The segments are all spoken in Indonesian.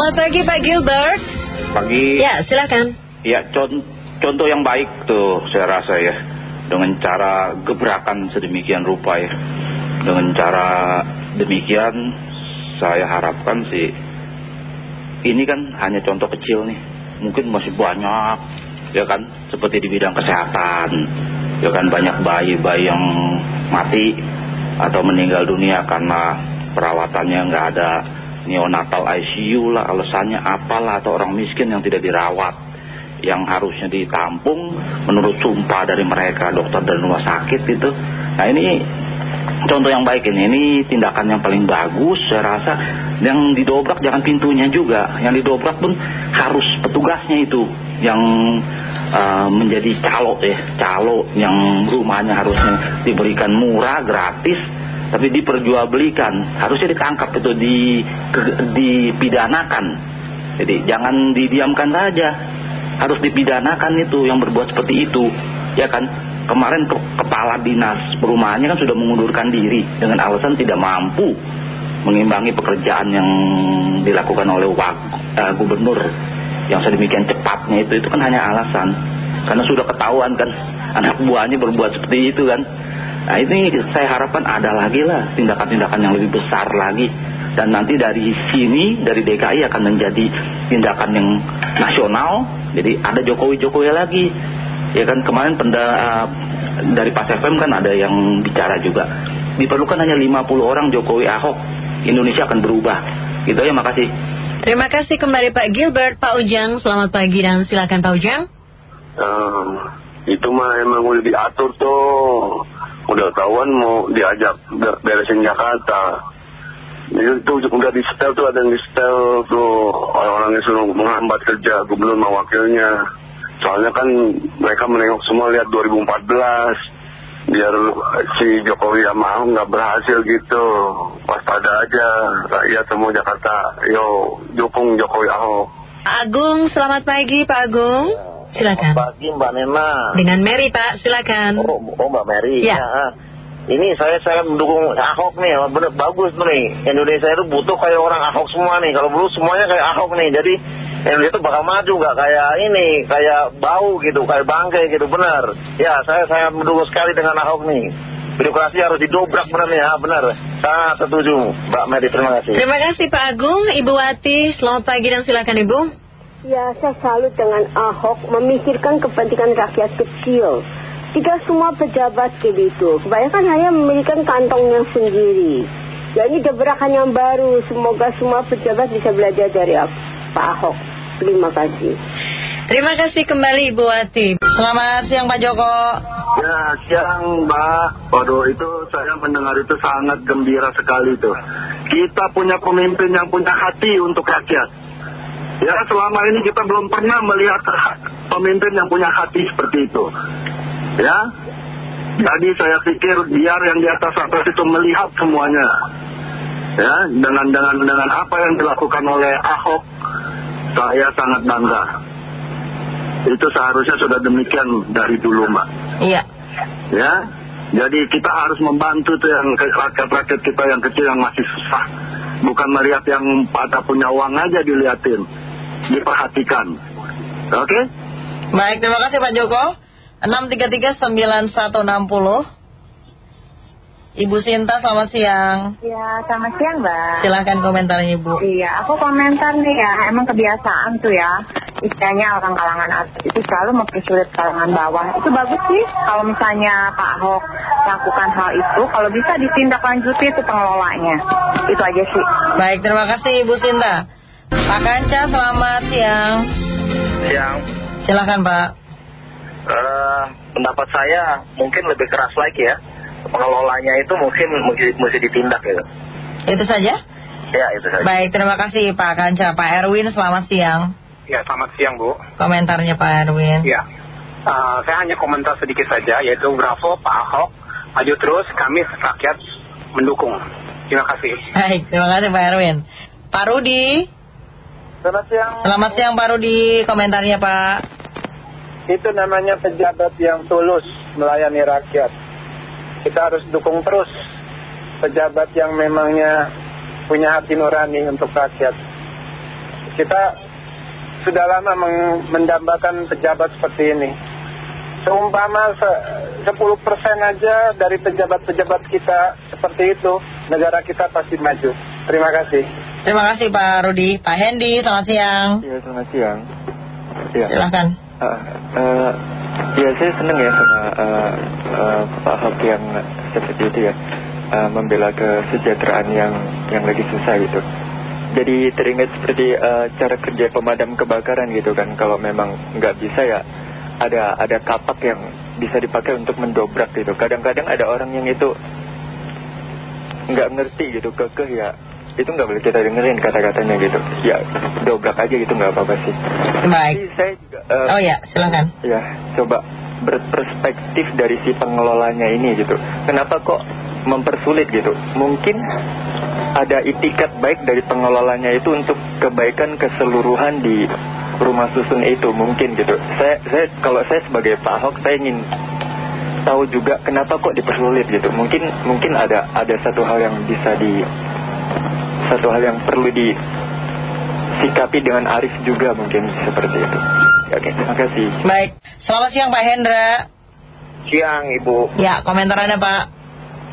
Selamat pagi Pak Gilbert. Pagi. Ya, silakan. Ya, con contoh yang baik tuh saya rasa ya. Dengan cara gebrakan sedemikian rupa ya. Dengan cara demikian saya harapkan sih ini kan hanya contoh kecil nih. Mungkin masih banyak ya kan seperti di bidang kesehatan. Ya kan banyak bayi-bayi yang mati atau meninggal dunia karena perawatannya nggak ada neonatal ICU lah alasannya apalah atau orang miskin yang tidak dirawat yang harusnya ditampung menurut sumpah dari mereka dokter dan rumah sakit itu. Nah ini contoh yang baik ini. Ini tindakan yang paling bagus saya rasa. Yang didobrak jangan pintunya juga. Yang didobrak pun harus petugasnya itu yang uh, menjadi calo ya calo yang rumahnya harusnya diberikan murah gratis tapi diperjualbelikan. Harusnya ditangkap itu di, dipidanakan. Jadi jangan didiamkan saja. Harus dipidanakan itu yang berbuat seperti itu. Ya kan? Kemarin ke, kepala dinas perumahannya kan sudah mengundurkan diri dengan alasan tidak mampu mengimbangi pekerjaan yang dilakukan oleh wak, uh, gubernur. Yang sedemikian cepatnya itu itu kan hanya alasan. Karena sudah ketahuan kan anak buahnya berbuat seperti itu kan nah ini saya harapkan ada lagi lah tindakan-tindakan yang lebih besar lagi. Dan nanti dari sini dari DKI akan menjadi tindakan yang nasional. Jadi ada Jokowi-Jokowi lagi. Ya kan kemarin penda, uh, dari Pas FM kan ada yang bicara juga. Diperlukan hanya 50 orang Jokowi Ahok Indonesia akan berubah. Gitu ya makasih. Terima kasih kembali Pak Gilbert. Pak Ujang selamat pagi dan silakan Pak Ujang. Um, itu mah emang udah diatur tuh udah tahuan mau diajak beresin Jakarta. Itu udah di setel tuh ada yang di setel tuh. Orang-orang yang suruh menghambat kerja gubernur sama wakilnya. Soalnya kan mereka menengok semua lihat 2014 biar si Jokowi sama Ahok nggak berhasil gitu. Waspada aja rakyat semua Jakarta. Yo dukung Jokowi Ahok. Agung selamat pagi Pak Agung silakan. Pagi Mbak Nena. Dengan Mary Pak. Silakan. Oh, oh Mbak Mary. Ya, ya. Ini saya saya mendukung Ahok nih. Bener bagus nih. Indonesia itu butuh kayak orang Ahok semua nih. Kalau dulu semuanya kayak Ahok nih. Jadi Indonesia itu bakal maju nggak? Kayak ini kayak bau gitu. Kayak bangkai gitu. Benar ya saya saya mendukung sekali dengan Ahok nih. Birokrasi harus didobrak benar nih. Ya benar sangat setuju. Mbak Medi terima kasih. Terima kasih Pak Agung. Ibu Wati selamat pagi dan silakan Ibu ya saya salut dengan Ahok memikirkan kepentingan rakyat kecil tidak semua pejabat begitu. Kebanyakan hanya memiliki kantongnya sendiri. Ya ini gebrakan yang baru. Semoga semua pejabat bisa belajar dari Pak Ahok. Terima kasih. Terima kasih kembali Ibu Wati. Selamat siang Pak Joko. Ya siang Mbak. Waduh itu saya mendengar itu sangat gembira sekali tuh. Kita punya pemimpin yang punya hati untuk rakyat. Ya selama ini kita belum pernah melihat pemimpin yang punya hati seperti itu. Ya jadi saya pikir biar yang di atas atas itu melihat semuanya. Ya dengan dengan dengan apa yang dilakukan oleh Ahok saya sangat bangga. Itu seharusnya sudah demikian dari dulu mbak. Iya. Ya jadi kita harus membantu tuh yang rakyat-rakyat kita yang kecil yang masih susah. Bukan melihat yang pada punya uang aja dilihatin diperhatikan. Oke? Okay? baik terima kasih Pak Joko. 6339160 Ibu Sinta selamat siang. Ya selamat siang Mbak. Silahkan komentarnya Ibu. Iya aku komentar nih ya. Emang kebiasaan tuh ya. Istilahnya orang kalangan atas itu selalu mempersulit kalangan bawah. Itu bagus sih Kalau misalnya Pak Ahok lakukan hal itu. Kalau bisa ditindaklanjuti itu pengelolanya. Itu aja sih. Baik terima kasih Ibu Sinta Pak Kanca selamat siang. Siang. Silahkan Pak. Uh, pendapat saya mungkin lebih keras lagi ya. Pengelolanya itu mungkin mesti, ditindak gitu. Itu saja? ya itu saja. Baik terima kasih Pak Kanca. Pak Erwin selamat siang. Ya selamat siang Bu. Komentarnya Pak Erwin. Ya. Uh, saya hanya komentar sedikit saja yaitu bravo Pak Ahok maju terus kami rakyat mendukung. Terima kasih. Baik terima kasih Pak Erwin. Pak Rudi selamat siang selamat siang Pak Rudi komentarnya Pak itu namanya pejabat yang tulus melayani rakyat. Kita harus dukung terus pejabat yang memangnya punya hati nurani untuk rakyat. Kita sudah lama mendambakan pejabat seperti ini. Seumpama se 10% aja dari pejabat-pejabat kita seperti itu, negara kita pasti maju. Terima kasih. Terima kasih Pak Rudi. Pak Hendy, selamat siang. Iya, selamat siang. Ya. Silahkan. Uh, uh, ya, saya senang ya sama uh, uh, Pak Ahok yang seperti itu ya. Uh, membela kesejahteraan yang yang lagi susah gitu. Jadi teringat seperti uh, cara kerja pemadam kebakaran gitu kan. Kalau memang nggak bisa ya ada ada kapak yang bisa dipakai untuk mendobrak gitu. Kadang-kadang ada orang yang itu nggak ngerti gitu kekeh ya itu nggak boleh kita dengerin kata-katanya gitu. Ya dobrak aja gitu nggak apa-apa sih. Baik. Jadi saya juga uh, oh ya silakan. ya coba berperspektif dari si pengelolanya ini gitu. Kenapa kok mempersulit gitu? Mungkin ada itikat baik dari pengelolanya itu untuk kebaikan keseluruhan di rumah susun itu mungkin gitu. Saya saya kalau saya sebagai Pak Ahok saya ingin tahu juga kenapa kok dipersulit gitu. Mungkin mungkin ada ada satu hal yang bisa di satu hal yang perlu disikapi dengan arif juga mungkin seperti itu. Oke terima kasih. Baik selamat siang Pak Hendra. Siang Ibu. Ya komentar Anda Pak.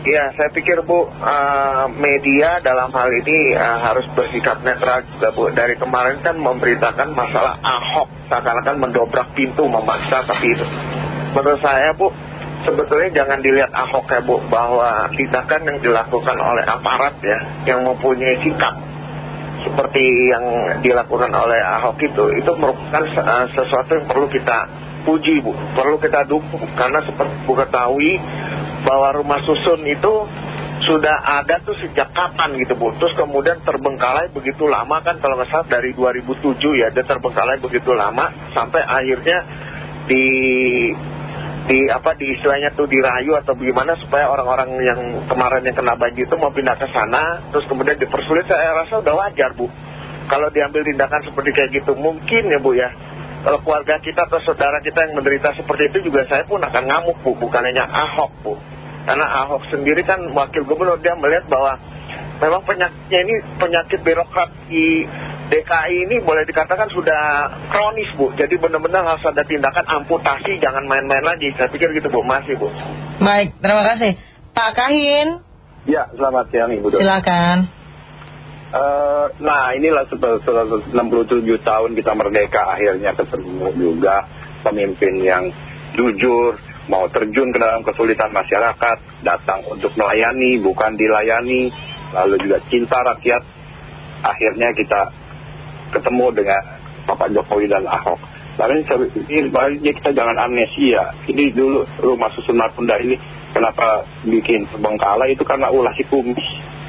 Ya, saya pikir Bu, uh, media dalam hal ini uh, harus bersikap netral juga Bu. Dari kemarin kan memberitakan masalah Ahok, seakan-akan mendobrak pintu memaksa, tapi itu. Menurut saya Bu, sebetulnya jangan dilihat Ahok ya Bu, bahwa tindakan yang dilakukan oleh aparat ya, yang mempunyai sikap seperti yang dilakukan oleh Ahok itu, itu merupakan uh, sesuatu yang perlu kita puji Bu, perlu kita dukung. Karena seperti Bu ketahui, bahwa rumah susun itu sudah ada tuh sejak kapan gitu Bu terus kemudian terbengkalai begitu lama kan kalau nggak salah dari 2007 ya dia terbengkalai begitu lama sampai akhirnya di di apa di istilahnya tuh dirayu atau bagaimana supaya orang-orang yang kemarin yang kena banjir itu mau pindah ke sana terus kemudian dipersulit. Saya rasa udah wajar Bu. Kalau diambil tindakan seperti kayak gitu mungkin ya Bu ya. Kalau keluarga kita atau saudara kita yang menderita seperti itu juga saya pun akan ngamuk Bu, bukan hanya Ahok Bu. Karena Ahok sendiri kan wakil gubernur dia melihat bahwa memang penyakitnya ini penyakit birokrat di DKI ini boleh dikatakan sudah kronis Bu. Jadi benar-benar harus ada tindakan amputasi, jangan main-main lagi. Saya pikir gitu Bu, masih Bu. Baik, terima kasih. Pak Kahin. Ya, selamat siang Ibu Dok. Silakan. Uh, nah inilah setelah 67 tahun kita merdeka akhirnya ketemu juga pemimpin yang jujur mau terjun ke dalam kesulitan masyarakat datang untuk melayani bukan dilayani lalu juga cinta rakyat akhirnya kita ketemu dengan Bapak Jokowi dan Ahok. Lalu ini baiknya kita jangan amnesia. Ini dulu rumah susun Martunda ini kenapa bikin terbengkalai itu karena ulah si kumis.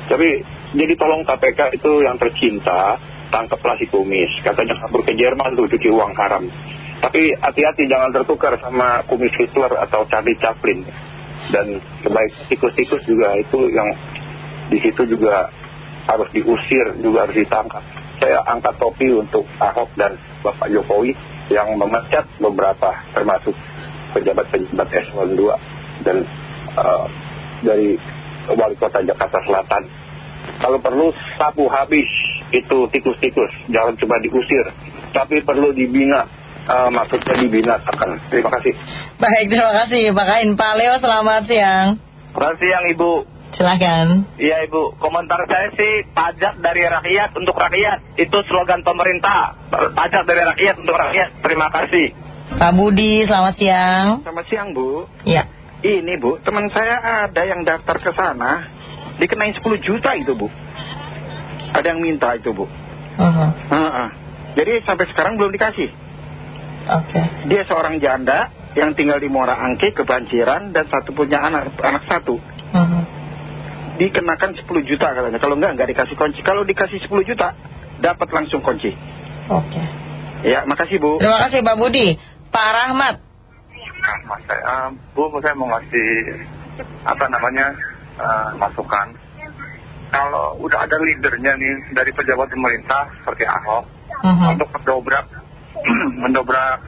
Tapi jadi tolong KPK itu yang tercinta tangkaplah si kumis. Katanya kabur ke Jerman tuh cuci uang haram. Tapi hati-hati jangan tertukar sama kumis Hitler atau Charlie Chaplin. Dan sebaik tikus-tikus juga itu yang di situ juga harus diusir juga harus ditangkap saya angkat topi untuk Ahok dan Bapak Jokowi yang memecat beberapa termasuk pejabat-pejabat eselon 2 dan uh, dari wali kota Jakarta Selatan. Kalau perlu sapu habis itu tikus-tikus, jangan cuma diusir, tapi perlu dibina, uh, maksudnya dibinasakan. Terima kasih. Baik, terima kasih Pak Kain. Pak Leo, selamat siang. Selamat siang Ibu. Silakan. Iya Ibu, komentar saya sih pajak dari rakyat untuk rakyat. Itu slogan pemerintah, pajak dari rakyat untuk rakyat. Terima kasih. Pak Budi, selamat siang. Selamat siang Bu. Iya. Ini Bu, teman saya ada yang daftar ke sana, dikenain 10 juta itu Bu. Ada yang minta itu Bu. Uh -huh. uh -uh. Jadi sampai sekarang belum dikasih. Oke. Dia seorang janda yang tinggal di Muara Angke, kebanjiran, dan satu punya anak, anak satu. -huh. Dikenakan 10 juta katanya. Kalau enggak, enggak dikasih kunci. Kalau dikasih 10 juta, dapat langsung kunci. Oke. Ya, makasih Bu. Terima kasih Pak Budi. Pak Rahmat. Nah, mas saya, Bu, saya mau ngasih apa namanya uh, masukan. Kalau udah ada leadernya nih dari pejabat pemerintah seperti Ahok Mhm. untuk mendobrak, mendobrak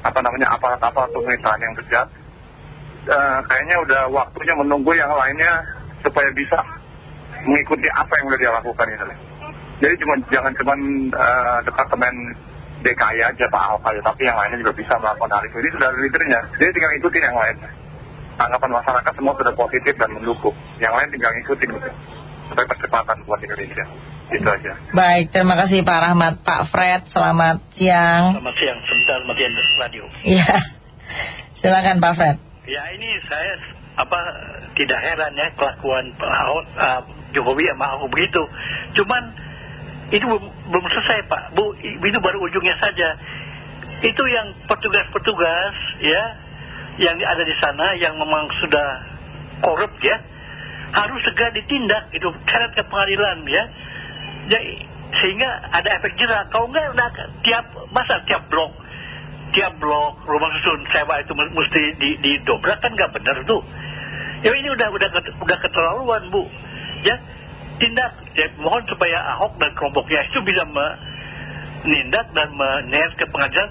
apa namanya aparat-aparat pemerintahan yang bejat, eh, kayaknya udah waktunya menunggu yang lainnya supaya bisa mengikuti apa yang udah dia lakukan ini. Jadi cuma, jangan cuma eh, departemen DKI aja Pak Ahok aja, tapi yang lainnya juga bisa melakukan hal itu. Jadi sudah leadernya, jadi tinggal ikutin yang lain. Anggapan masyarakat semua sudah positif dan mendukung. Yang lain tinggal ikutin gitu. Supaya percepatan buat Indonesia. Itu aja. Baik, terima kasih Pak Rahmat. Pak Fred, selamat siang. Selamat siang, sebentar matiin radio. Iya, silakan Pak Fred. Ya ini saya apa tidak heran ya kelakuan Ahok, uh, Jokowi sama Ahok begitu. Cuman itu belum, belum selesai Pak, Bu, itu baru ujungnya saja. Itu yang petugas-petugas ya, yang ada di sana yang memang sudah korup ya, harus segera ditindak, itu syarat ke pengadilan ya. Jadi, sehingga ada efek jerah. Kalau enggak, udah tiap masa tiap blok, tiap blok rumah susun sewa itu mesti di, didobrak kan nggak benar tuh. Ya ini udah udah udah keterlaluan bu. Ya tindak. Ya, mohon supaya Ahok dan kelompoknya itu bisa menindak dan menyeret ke pengadilan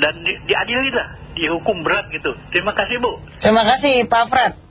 dan di, diadili lah, dihukum berat gitu. Terima kasih bu. Terima kasih Pak Fred.